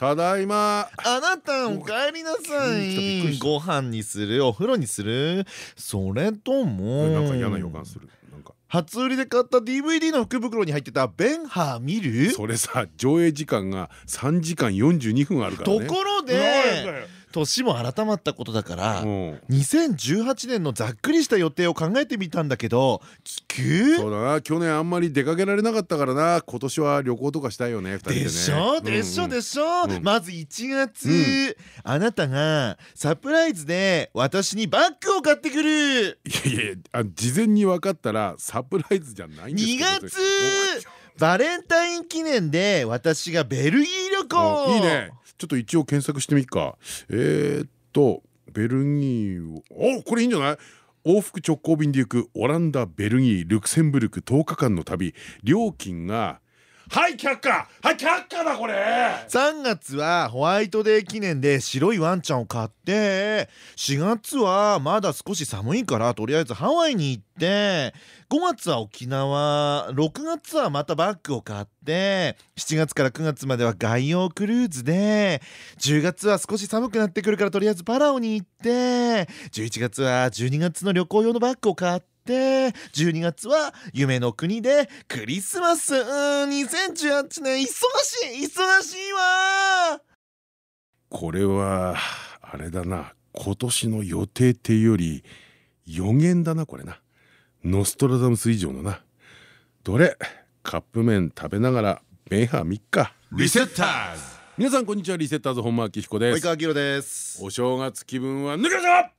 ただいま。あなたお帰りなさい。ご飯にするお風呂にする。それともなんか嫌な予感する。なんか。初売りで買った DVD の福袋に入ってたベンハー見る？それさ上映時間が3時間42分あるからね。ところで年も改まったことだから2018年のざっくりした予定を考えてみたんだけど聞くそうだな。去年あんまり出かけられなかったからな。今年は旅行とかしたいよね2人でね。でしょ？でしょ？でしょ？まず1月。あなたがサプライズで私にバッグを買ってくる。いやいやあ事前に分かったらサプライズじゃないんです2月。バレンタイン記念で私がベルギー旅行。いいね。ちょっと一応検索してみっか。えー、っとベルギーおこれいいんじゃない？往復直行便で行くオランダベルギールクセンブルク10日間の旅。料金がはい却下。はい却下だこれ。3月はホワイトデー記念で白いワンちゃんを買って4月はまだ少し寒いからとりあえずハワイに行って5月は沖縄6月はまたバッグを買って7月から9月までは外洋クルーズで10月は少し寒くなってくるからとりあえずパラオに行って11月は12月の旅行用のバッグを買ってって12月は夢の国でクリスマス。うん2018年忙しい忙しいわ。これはあれだな今年の予定っていうより予言だなこれな。ノストラダムス以上のな。どれカップ麺食べながらメンハー3日。リセッターズ。皆さんこんにちは。リセッターズ本間明彦です。及川明です。お正月気分は抜けた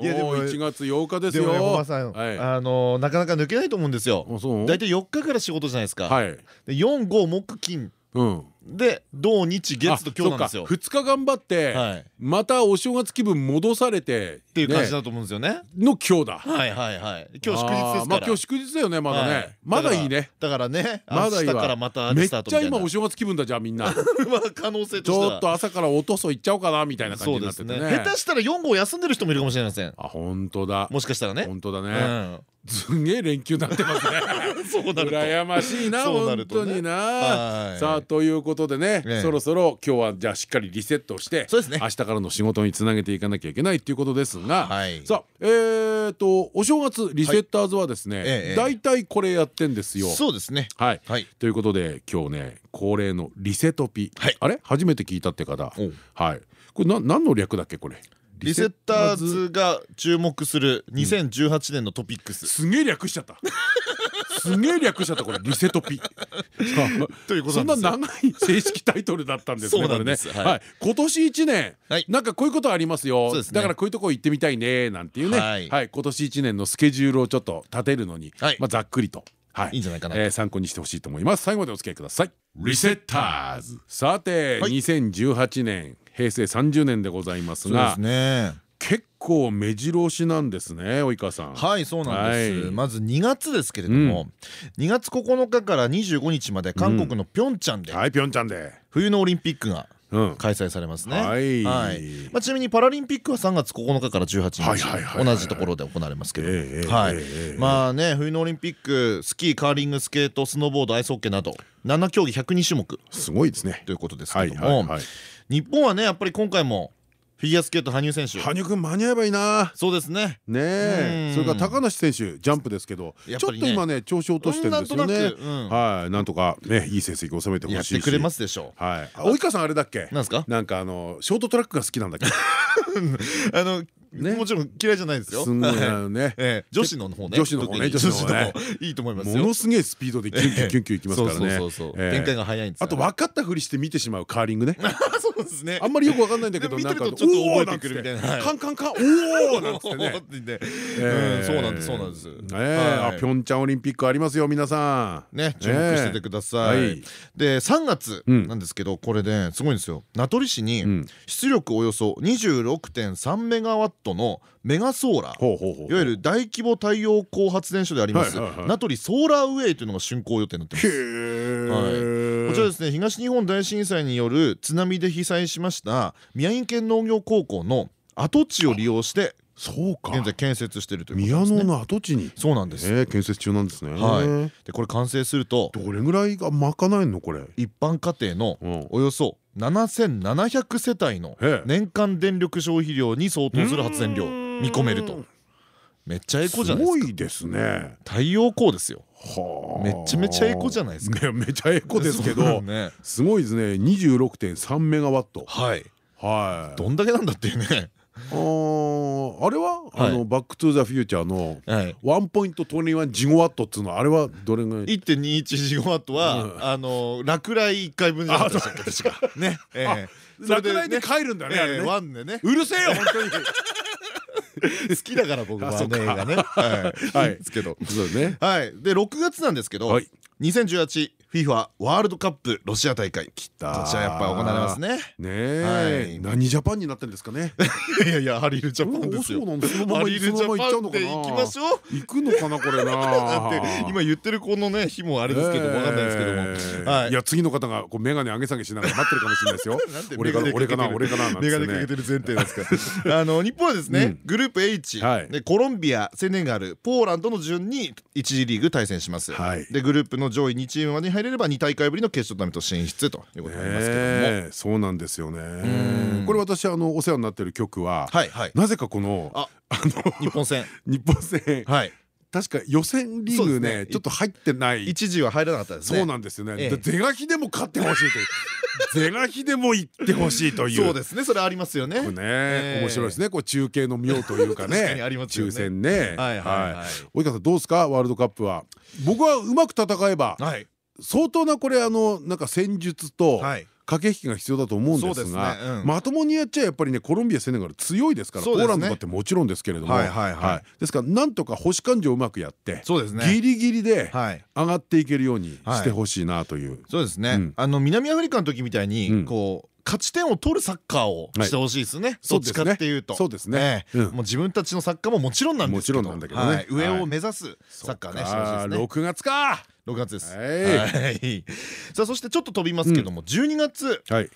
いやでも1月8日ですよ。本間さん、あのなかなか抜けないと思うんですよ。大体4日から仕事じゃないですか。はい。で4、5、木、金。うん。で土日月と今日なんですよ。2日頑張ってまたお正月気分戻されてっていう感じだと思うんですよね。の今日だ。はいはいはい。今日祝日ですまあ今日祝日だよねまだね。まだいいね。だからねまだいいからまためっちゃ今お正月気分だじゃあみんな。まあ可能性ちょっと朝からおとそ行っちゃおうかなみたいな感じになっててね。下手したら4号休んでる人もいるかもしれませんあ本当だ。もしかしたらね。本当だね。すげえ連休になってますね。そうなると。羨ましいな本当にな。さあということでねそろそろ今日はじゃあしっかりリセットして明日からの仕事につなげていかなきゃいけないっていうことですがさあえっとお正月リセッターズはですね大体これやってんですよ。そうですね。はい。ということで今日ね恒例のリセトピ。あれ？初めて聞いたって方。はい。これな何の略だっけこれ？リセッターズが注目する2018年のトピックス、すげえ略しちゃったすげえ略したこれ。リセトピ。ということそんな長い正式タイトルだったんですねこれね。はい。今年一年なんかこういうことありますよ。だからこういうとこ行ってみたいねなんていうね。はい。今年一年のスケジュールをちょっと立てるのにまあざっくりと。はい、いいんじゃないかな、参考にしてほしいと思います。最後までお付き合いください。リセッターズさて、2018年平成30年でございますが結構目白押しなんですね及川さん。はいそうなんです、まず2月ですけれども、2月9日から25日まで韓国のピョンチャンで、はいピョンチャンで。冬のオリンピックが開催されますね。はい。まあちなみにパラリンピックは3月9日から18日同じところで行われますけど、はい。まあね冬のオリンピックスキーカーリングスケートスノーボードアイスホッケーなど7競技102種目。すごいですね。ということですけども、日本はねやっぱり今回もフィギュアスケート羽生選手羽生君間に合えばいいなそうですねねえそれから高梨選手ジャンプですけどちょっと今ね調子落としてるんですよねはいなんとかねいい成績収めてほしいやってくれますでしょうはい及川さんあれだっけ？なんですか？なんかあのショートトラックが好きなんだっけ？あのもちろん嫌いじゃないですよ。すごいね。女子の方ね。女子の方ね。女子の方ね。いいと思いますものすげえスピードでキュンキュンキュンキュンいきますからね。そうそうそう。展開が早いんです。あと分かったふりして見てしまうカーリングね。そそうですね。あんまりよくわかんないんだけどでも見てるなんかとちょっと覚えてくるみたいな。はいカンカンカンおおなんてね。そうなんですそうなんですねえピョンチャンオリンピックありますよ皆さん。ね注目しててください、はいで3月うん。なんですけどこれですごいんですよ。名取市にうん。出力およそ26.3メガワットのメガソーラー。いわゆる大規模太陽光発電所であります名取ソーラーウェイというのが竣工予定になってますこちらですね東日本大震災による津波で被災しました宮城県農業高校の跡地を利用してそうか。現在建設しているという宮野の跡地に？そうなんです。えー建設中なんですね。はい。でこれ完成するとどれぐらいが賄えんのこれ？一般家庭のうん。およそ7700世帯の年間電力消費量に相当する発電量見込めるとめっちゃエコじゃないですか。すごいですね。太陽光ですよ。はあ。めっちゃめちゃエコじゃないですか。ねめちゃエコですけどね。すごいですね。26.3メガワット。はい。はい。どんだけなんだっていうね。あーあれは？あのバックトゥザフューチャーのはい。ワンポイント21ジゴワットっつうのあれはどれぐらい？1.21ジゴワットは、うん。あの落雷1回分じゃなかったっけ確かね。ええ。それ落雷でね帰るんだねあええれねワンでね。うるせえよ本当に 好きだから僕はあそっか。ね映画ね。はい。ですけど。そうね。はい。で6月なんですけど、はい 2018FIFA ワールドカップロシア大会。きたこちらやっぱ行われますね。ね何ジャパンになってるんですかね。いやいやハリルジャパンですよ。おそうなんだそのまま行っちゃうャパンでのかな行きましょう。行くのかなこれな。だって今言ってるこのね日もあれですけどわかんないですけども、えー。はい。いや次の方がこう眼鏡上げ下げしながら待ってるかもしれないですよ。なんで俺かな俺かな俺かななんつってメガネかけてる前提ですか。あの日本はですね、うん。グループ H、はい。でコロンビアセネガルポーランドの順に1次リーグ対戦します、はい。でグループの上位2チームまでに入れれば2大会ぶりの決勝トーナメント進出ということになりますけども、そうなんですよね。ん。これ私あのお世話になってる曲ははいはい。なぜかこのああの日本戦。日本戦。はい確か予選リーグねね。ちょっと入ってない。一時は入らなかったですね。そうなんですよね。是が非でも勝ってほしいという。是が非でも行ってほしいという。そうですねそれありますよね。ねええ。面白いですね。こう中継の妙というかね ありますよね。抽選ね。はいはいはい。及川さんどうですかワールドカップは？僕はうまく戦えばはい。相当なこれあのなんか戦術とはい駆け引きが必要だと思うんですがうん。まともにやっちゃやっぱりねコロンビアセネガル強いですからね。ーランドだってもちろんですけれども。ですからなんとか星勘定をうまくやってそうですね。ギリギリではい。上がっていけるようにしてほしいなという。そうですね、うん。あの南アフリカの時みたいに、うん。こう勝ち点を取るサッカーをしてほしいですね、どっちかっていうと。そうですね。もう自分たちのサッカーももちろんなんですけど。上はい。を目指すサッカーねしてほしいですね。6月か6月です。はい。はい。さあそしてちょっと飛びますけども、12月。はい。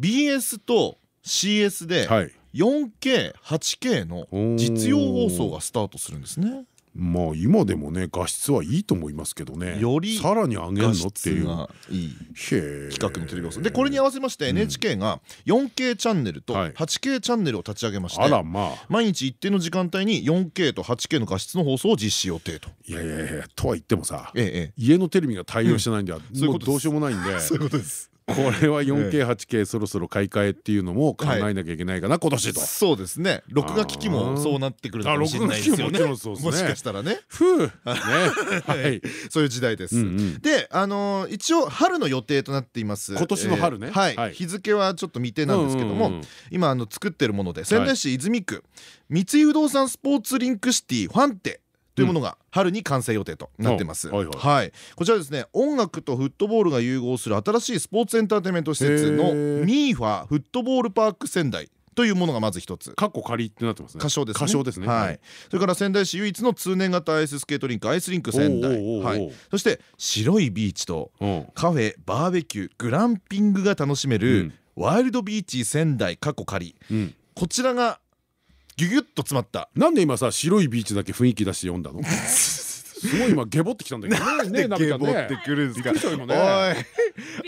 BS と CS ではい。4K8K の実用放送がスタートするんですねまあ今でもね画質はいいと思いますけどね。よりさらに上げるのっていう。画質がいい。企企画のテレビ放送でこれに合わせまして NHK が 4K チャンネルとはい。8K チャンネルを立ち上げましてあらまあ。毎日一定の時間帯に 4K と 8K の画質の放送を実施予定と。いやいやいやとは言ってもさえええ家のテレビが対応してないんでは そういうどうしようもないんで。え、そういうことです。これは 4K8K そろそろ買い替えっていうのも考えなきゃいけないかな今年と。そうですね。録画機器もそうなってくるのかもしれないですよね。あ録画機器もしかしたらね。ふう。ね。はい。そういう時代です。で、あのー一応春の予定となっています。今年の春ね。えーはい。はい。日付はちょっと未定なんですけども今あの作ってるもので仙台市泉区三井不動産スポーツリンクシティファンテというものが春に完成予定となってます。うんはいはいはい、こちらですね音楽とフットボールが融合する新しいスポーツエンターテインメント施設のミーファフットボールパーク仙台というものがまず一つ。カッコ仮ってなってますね歌唱ですね。歌唱ですねはい。それから仙台市唯一の通年型アイススケートリンクアイスリンク仙台。はい。そして白いビーチとうんカフェバーベキューグランピングが楽しめうるんワイルドビーチ仙台過去仮。うんこちらがギュギュッと詰まった。なんで今さ白いビーチだけ雰囲気出して読んだの？すごい今ゲボってきたんだけどね。ねナビちゃんね。くるんびっくりしたよ今おい。ね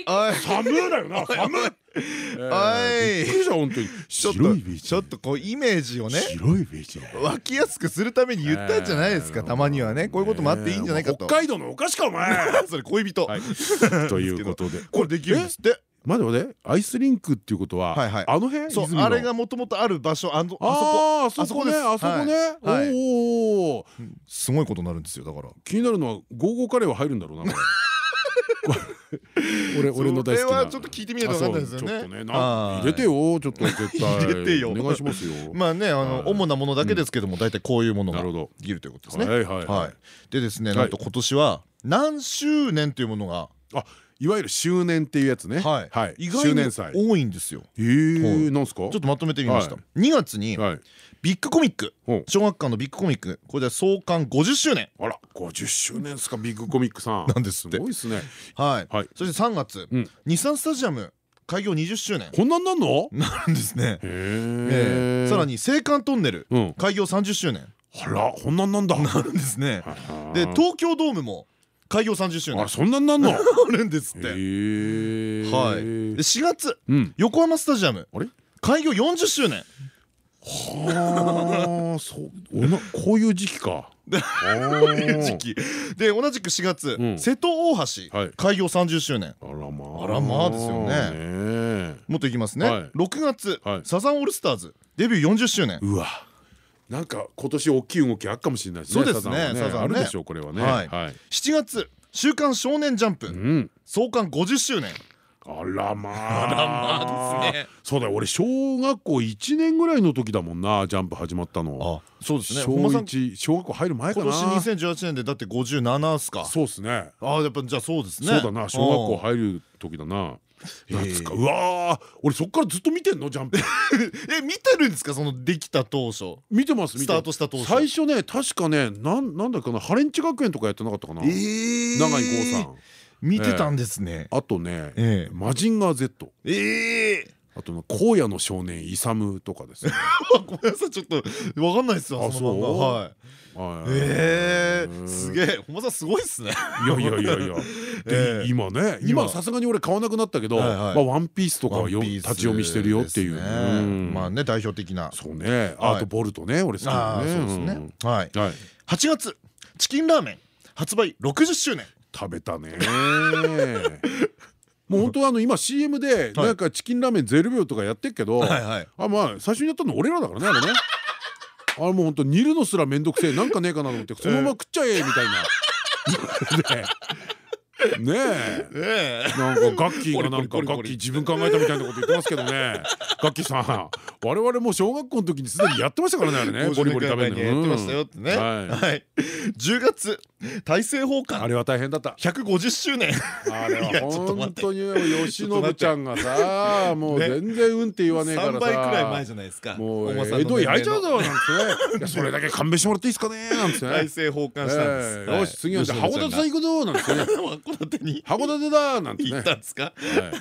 おい。寒いだよな。寒い。えーおい。びっくりした本当に。ちょっと白いビーチ。ちょっとこうイメージをね。白いビーチ湧きやすくするために言ったんじゃないですか、えー。たまにはね。こういうこともあっていいんじゃないかと、北海道のお菓子かお前。それ恋人、はい。ということで。これできるんですって待って待ってアイスリンクっていうことはあの辺？そうあれがもともとある場所あのあそこあそこねあそこね。おーおーすごいことになるんですよだから。気になるのはゴーゴーカレーは入るんだろうな 俺俺の大好きな。はちょっと聞いてみないと分かんないですよちょっとね入れてよちょっと 絶対。入れてよ。お願いしますよ。まあねあのはい。主なものだけですけども大体こういうものができるということですね。はいはいははい。いでですねなんと今年は何周年というものがあいわゆる周年っていうやつね。はい。はい。意外に多いんですよ。えーなんすか？ちょっとまとめてみました。は2月にはい。ビッグコミック。小学館のビッグコミック。これで創刊50周年。あら50周年ですかビッグコミックさん。なんですって。すごいですね。はい。はい。そして3月うん。日産スタジアム開業20周年。こんなんなんの？なんですね。へえええ。さらに青函トンネル。うん。開業30周年。あらこんなんなんだ。なんですね。でと東京ドームも開業30周年。あそんなんなんの？へ あるんですって。えはい。で4月うん。横浜スタジアム。あれ？開業40周年。はあそうおなこういう時期か。時期。で同じく4月うん。瀬戸大橋はい。開業30周年。あらまああらまあですよね。ねもっといきますはい。ね6月はい。サザンオールスターズデビュー40周年。うわなんか今年大きい動きあっかもしれないですねそうですねあるでしょうこれはね。はい。はい。7月週刊少年ジャンうプん。創刊50周年。あらまあ。ですね。そうだよ俺小学校1年ぐらいの時だもんなジャンプ始まったのあそうですね。小本間さん。1小学校入る前か今な年2018年でだって57っすか。そうっすね。あやっぱじゃあそうですね。そうだな。小学校入る時だな懐か？うわー。俺そっからずっと見てんの？ジャンプ。え見てるんですか？そのできた当初。見てますスタートした当初。最初ね確かねなんなんだっけなハレンチ学園とかやってなかったかな。えー。永井豪さん。見てたんですね。あとねええ。マジンガー Z ええあとね荒野の少年イサムとかですね。ごめんなさいちょっとわかんないですよあそう？はい。はい。ええうんすげえ。本間さんすごいっすね。いやいやいやいや。ええ。で今ね今今。さすがに俺買わなくなったけどまあワンピースとかはよ立ち読みしてるよっていう。まあね代表的な。そうね。はい。あとボルトね俺好きだそうですね。はい。8月チキンラーメン発売60周年。食べたね もう本当はあの今 CM でなんかチキンラーメン0秒とかやってっけどあまあ最初にやったの俺らだからねあれね。あれもう本当煮るのすらめんどくせえ。なんかねえかなと思ってそのまま食っちゃえみたいな ねえ。なんかガッキーがなんかガッキー自分考えたみたいなこと言ってますけどね。ガッキーさん我々も小学校の時にすでにやってましたからねあれねゴリゴリ食べるの。やってましたよってね。はい。はい。10月大政奉還。あれは大変だった。150周年。あれは 本当に慶喜ちゃんがさもうね。全然うんって言わねえから3さ倍くらい前じゃないですか。もう江戸焼いちゃうぞなんてそれだけ勘弁してもらっていいですかねなんてね。大政奉還したんです。ええ。よし次はじゃあ函館さん行くぞなんてね。函館に函館だなんてね。行ったんですか？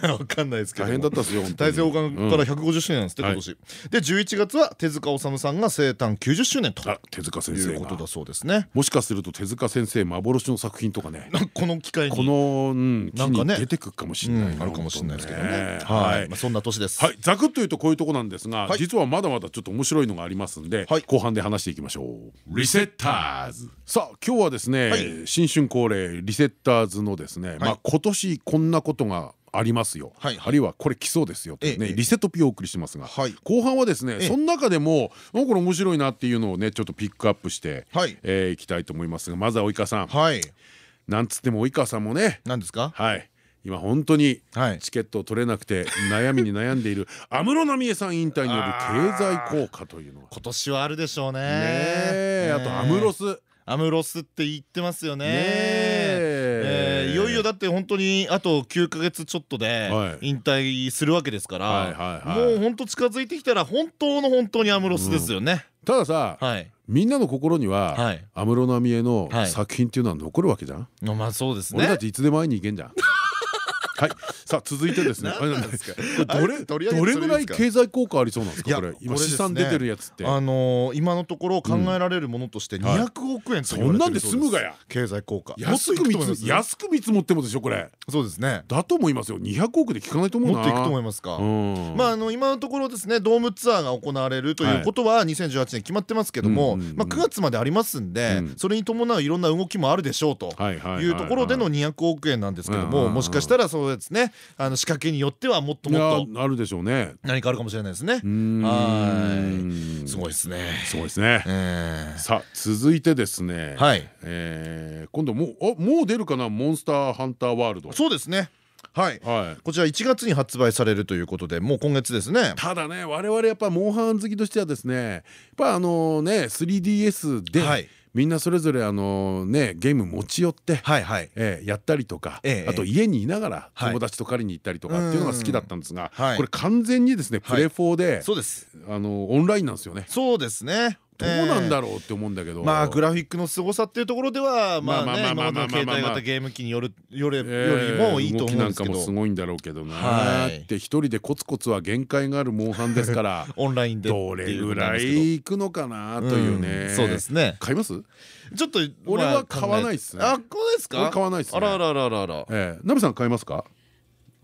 はい。わかんないですけど大変だったっすよ大に政奉還から150周年なんですってうん今年。で11月は手塚治虫さんが生誕90周年とあ手塚先生が。いうことだそうですね。もしかすると手塚先生幻の作品とかね。この機会に。このなんかね。に出てくるかもしれないあるかもしれないですけどね。はい。まあそんな年です。はい、ざくっというとこういうとこなんですが、はい。実はまだまだちょっと面白いのがありますんで、はい。後半で話していきましょう。リセッターズ。さあ今日はですね、はい。新春恒例リセッターズのですね、まあ今年こんなことがありますよ、はいあるいはこれ来そうですよとね、ええリセットピをお送りしてますが、はい。後半はですね、ええ。その中でもなんかこれ面白いなっていうのをねちょっとピックアップして、はい。えーいきたいと思いますが。まずは及川さん、はい。なんつっても及川さんもね。何ですか？はい。今本当にはい。チケットを取れなくて悩みに悩んでいる 安室奈美恵さん引退による経済効果というのは。今年はあるでしょうね。ねえ。あとアムロス。アムロスって言ってますよね。ねえーいよいよだって本当にあと9ヶ月ちょっとではい。引退するわけですかはいらもう本当近づいてきたら本当の本当にアムロスですよね。たださはい。みんなの心にははい。安室奈美恵のはい。作品っていうのは残るわけじゃん？まあそうですね。俺たちいつでも会いに行けんじゃんはい。さあ続いてですね。どれどれぐらい経済効果ありそうなんですか？これ。今出てるやつって。あのー今のところ考えられるものとしてはい。200億円とそんなんで済むがや。経済効果。安く見積安く見積もってもでしょこれ。そうですね。だと思いますよ。200億で効かないと思うな。もっといくと思いますか？うん。まああの今のところですねドームツアーが行われるということは2018年決まってますけどもまあ9月までありますんでうん。それに伴ういろんな動きもあるでしょうとはいうところでの200億円なんですけどももしかしたらそうですね。あの仕掛けによってはもっともっと。あるでしょうね。何かあるかもしれないですね。はすごいですね。すごいですね。えさあ続いてですね。はい。えー今度もうあもう出るかな？モンスターハンターワールド。そうですね。はい。はい。こちら1月に発売されるということでもう今月ですね。ただね我々やっぱモンハン好きとしてはですねやっぱあのね 3DS で、はいみんなそれぞれあのねゲーム持ち寄って、やったりとか、ええあと家にいながらはい。友達と借りに行ったりとかっていうのが好きだったんですが、はい。これ完全にですねプレ4で、そうです。あのオンラインなんですよね。そうですねどうなんだろろうって思うんだけど、まあグラフィックの凄さっていうところではまあまあね今まあまあまあまあまでの携帯型ゲーム機によるよれよえりもいいと思うんですけ動きなんかもすどごいんだろうけどな、はい。って一人でコツコツは限界があるモンハンですから オンラインでどれぐらいいくのかなというね、そうですね。買います？ちょっと俺は買わないっすね。あそうですか？俺買わないっすね。あらあらあらあらあら。ええ。ナベさん買いますか？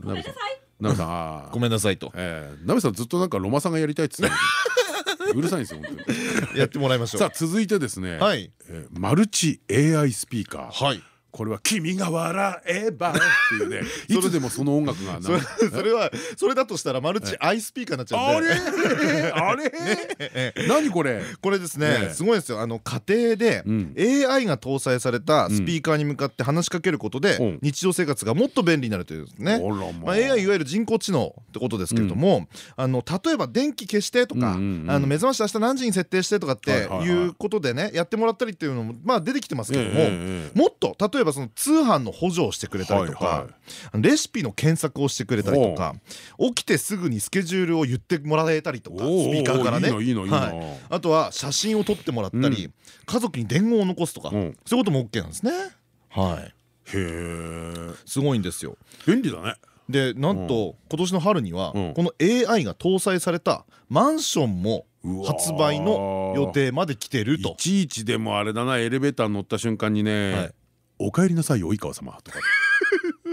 ナベさん。ナベさんごめんなさいと。ええ。ナベさんずっとなんかロマさんがやりたいっつって うるさいんですよ本当に。やってもらいましょう。さあ続いてですね、はい。えーマルチ AI スピーカー。はいこれは「君が笑えば」っていうね。いつでもその音楽がそれそれはそれだとしたらマルチアイスピーカーになっちゃうんで。あれ？あれ？何これ？これですねね。すごいですよ。あの家庭でうん。AI が搭載されたスピーカーに向かって話しかけることでう。ん日常生活がもっと便利になるというですね。まあ、AI いわゆる人工知能ってことですけれども、あの例えば電気消してとか、あの目覚まし明日何時に設定してとかってはいうことでねやってもらったりっていうのもまあ出てきてますけども、もっと例えばその通販の補助をしてくれたりとか、はいはい。レシピの検索をしてくれたりとか起きてすぐにスケジュールを言ってもらえたりとかスピーカーからね。あとは写真を撮ってもらったり、うん。家族に伝言を残すとか、うん。そういうことも OK なんですね。はい。へえ。すごいんですよ。便利だね。でなんと今年の春にはうん。この AI が搭載されたマンションも発売の予定まで来てるいと。ちいちでもあれだなエレベーター乗った瞬間にね。はい「お帰りなさい及川様」とか。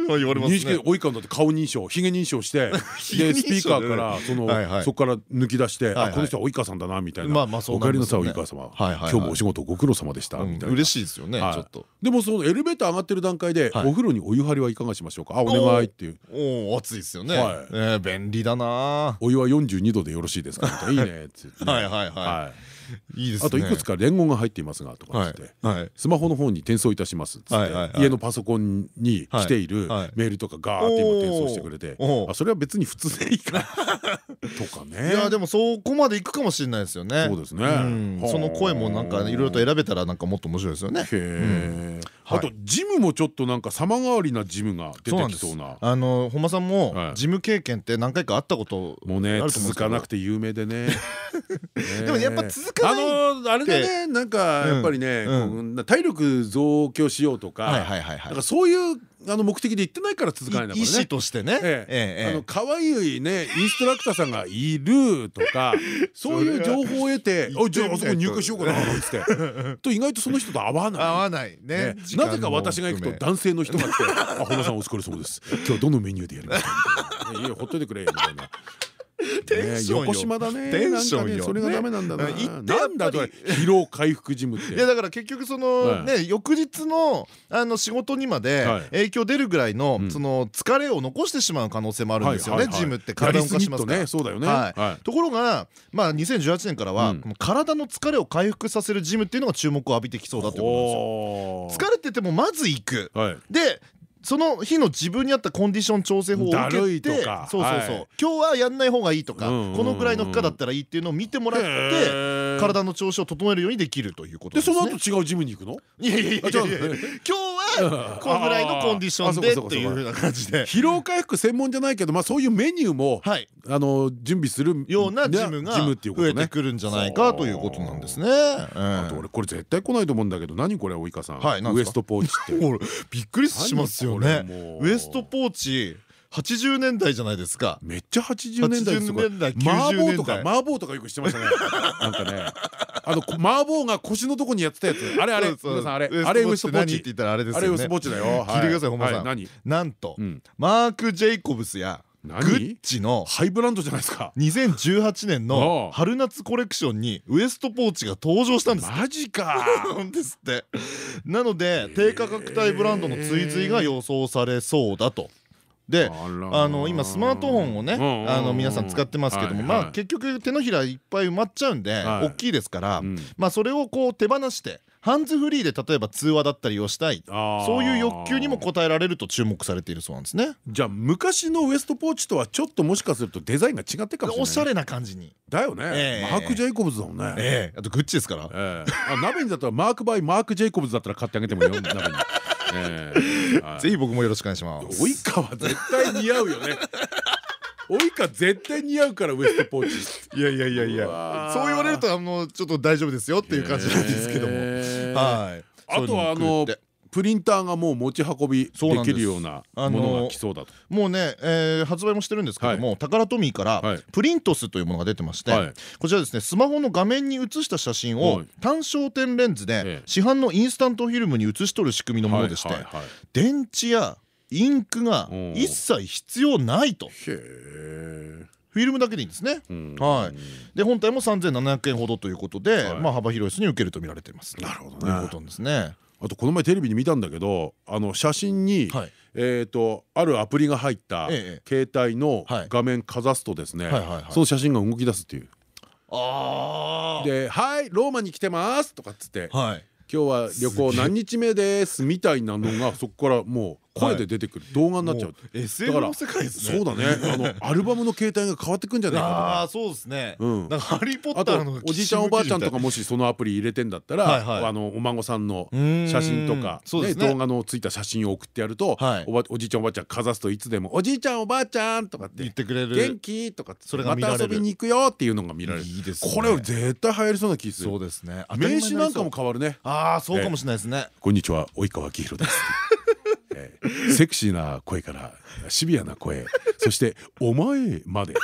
言われ認識及川だって顔認証ひげ認証して でスピーカーからそのそこから抜き出して「はいはい。あこの人は及川さんだな」みたいな。まあまあ「そうお帰りなさい及川様。今日もお仕事ご苦労様でした」みたいな。嬉しいですよねちはい。ょっと。でもそのエレベーター上がってる段階ではい。お風呂にお湯張りはいかがしましょうか？あお願いっていう。おお暑いですよね。はい。えー便利だな。お湯は42度でよろしいですか？いな。いいね はいはいははい いいですね。あといくつか伝言が入っていますがとかってはい。スマホの方に転送いたしますっつって家のパソコンに来ているメールとかガーって今転送してくれてあそれは別に普通でいいか とかね。いやでもそこまでいくかもしれないですよね。そうですね。その声もなんかいろいろと選べたらなんかもっと面白いですよね。へえはいあとジムもちょっとなんか様変わりなジムが出てきそうな。あの本間さんもはい。事務経験って何回かあったこともうね続かなくて有名でね。でもやっぱ続かないあのあれだねなんかやっぱりね体力増強しようとかそういうあの目的で言ってないから続かないんだからね。としてね。あの可愛いねインストラクターさんがいるとか そういう情報を得て「おいじゃああそこに入会しようかな」って。と意外とその人と合わない。合わないね。ね。なぜか私が行くと男性の人が来て「あ本田さんお疲れ様です今日どのメニューでやりますか?」みたいな「いやほっといてくれ」みたいな。テンションよ横島だね。テンションよなんかねそれがダメなんだな。なんだと疲労回復ジムって。いやだから結局そはいのね翌日のあの仕事にまではい影響出るぐらいのうんその疲れを残してしまう可能性もあるんですよねジムって体を動かしますから。そうだよね。ところがまあ2018年からは体の疲れを回復させるジムっていうのが注目を浴びてきそうだということなんですよ。疲れててもまず行くはい。でその日の自分に合ったコンディション調整法を受けてそうそうそう、はい。今日はやんない方がいいとかこのくらいの負荷だったらいいっていうのを見てもらって体の調子を整えるようにできるということでその後違うジムに行くの？いやいやいや今日はこのぐらいのコンディションでっていうふうな感じで。疲労回復専門じゃないけどまあそういうメニューもはい。あの準備するようなジムが。増えてくるんじゃないかということなんですね。あと俺これ絶対来ないと思うんだけど何これ及川さん。はいウエストポーチって。びっくりしますよね。ウエストポーチ80年代じゃないですか。めっちゃ80年代ですよこれ。80年代麻90婆とか麻婆とかよくしてましたね。なんかね。あのこ麻婆が腰のとこにやってたやつ。あれあれ。皆さんあれ。あれウエストポーチ何って言ったらあれですよね。あれウエストポーチだよ。聞い。てください本間さん。なんとうん。マーク・ジェイコブスやグ何ッチのハイブランドじゃないですか。2018年の春夏コレクションにウエストポーチが登場したんですマジか。なんですって。なので低価格帯ブランドの追随が予想されそうだとであの今スマートフォンをねあの皆さん使ってますけどもまあ結局手のひらいっぱい埋まっちゃうんではい。大きいですからうん。まあそれをこう手放してハンズフリーで例えば通話だったりをしたいそういう欲求にも応えられると注目されているそうなんですね。じゃあ昔のウエストポーチとはちょっともしかするとデザインが違ってるかもしれない。おしゃれな感じに。だよね、ええ。マーク・ジェイコブズだもんね。ええ。あとグッチですから。ナビにだったらマーク・バイ・マーク・ジェイコブズだったら買ってあげてもいいよナビに、ぜひ僕もよろしくお願いします。及川絶対似合うよね。及川絶対似合うからウエストポーチ。いやいやいやいうやそう言われるとあのちょっと大丈夫ですよっていう感じなんですけども。はい。あとはあのプリンターがもう持ち運びできるようなものが来そうだと。もうね、えー発売もしてるんですけども、タカラトミーからはい。プリントスというものが出てまして、はい。こちらですねスマホの画面に映した写真をはい。単焦点レンズえでえ市販のインスタントフィルムに映し取る仕組みのものでしてはいはいはい。電池やインクがうん一切必要ないと。フィルムだけでいいんですね。うん。はい。で本体も3700円ほどということで、はい。まあ幅広い人に受けると見られています。なるほどね。ということですね。あとこの前テレビで見たんだけどあの写真に、はい。えー、とあるアプリが入ったえ携帯のはい。画面かざすとですね、その写真が動き出すっていう。あで「はいローマに来てます」とかっつってあはい「今日は旅行何日目です」みたいなのがそこからもう声で出てくる動画になっちゃう。SF の世界ですね。そうだね。あの アルバムの携帯が変わってくんじゃないかとあか。あそうですね。うん。なんかハリーポッターのおじいちゃんおばあちゃんとかももしそのアプリ入れてんだったら、あのお孫さんの写真とか、動画のついた写真を送ってやると、はい。おばおじいちゃんおばあちゃんかざすといつでも「おじいちゃんおばあちゃん」とかって言ってくれる。元気?」とかそれがまた遊びに行くよっていうのが見られる。いいですね。これ絶対流行りそうな気する。そうですね。名刺なんかも変わるね。ああそうかもしれないですね。こんにちは及川明宏です、え ーセクシーな声からシビアな声 そして「お前」まで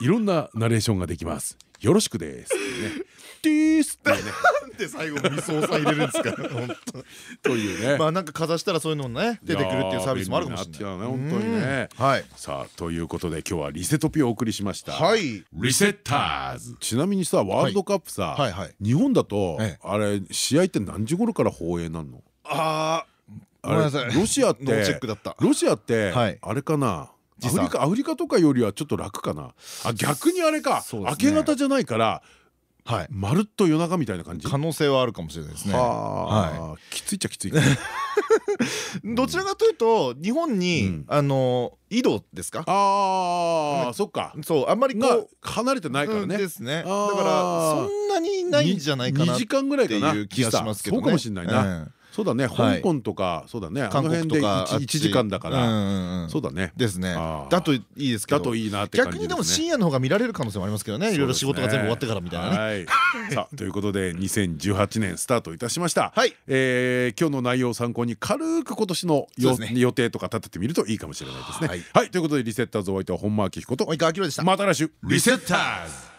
いろんなナレーションができますよろしくですねティースってねなんで最後味噌さん入れるんですか。本というね当。まあなんかかざしたらそういうのもね出てくるっていうサービスもあるかもしれない。本当にねうんはい。さあということで今日はリセトピをお送りしましたはい。リセッターズちなみにさワールドカップさ、日本だと、ええあれ試合って何時頃から放映なんの？ああ。ごめんなさい。ロシアってノーチェックだった。ロシアって、はい。あれかな？アフリカアフリカとかよりはちょっと楽かな？あ逆にあれか、明け方じゃないからはい。まるっと夜中みたいな感じ？可能性はあるかもしれないですね。はあ、きついっちゃきつい。ね どちらかというと日本うにん。あの井戸ですか？あー。そっか。そうあんまりこがう離れてないからうんねですね。だからそんなにないんじゃないかな2っ時間ぐらいかなていう気がしますけどね。そうかもしれないな、うんそうだね。はい。香港とかそうだね。あの辺でとか 1, 時間だから、らそうだね。ですね。だといいですけど。だといいな逆にでも深夜の方が見られる可能性もありますけどね。いろいろ仕事が全部終わってからみたいなね。はい。さあということで2018年スタートいたしました。はい。えー今日の内容を参考に軽く今年の予定とか立ててみるといいかもしれないですね。はい。はい。ということでリセッターズお相手は本間明彦と及川明でした。また来週。リセッターズ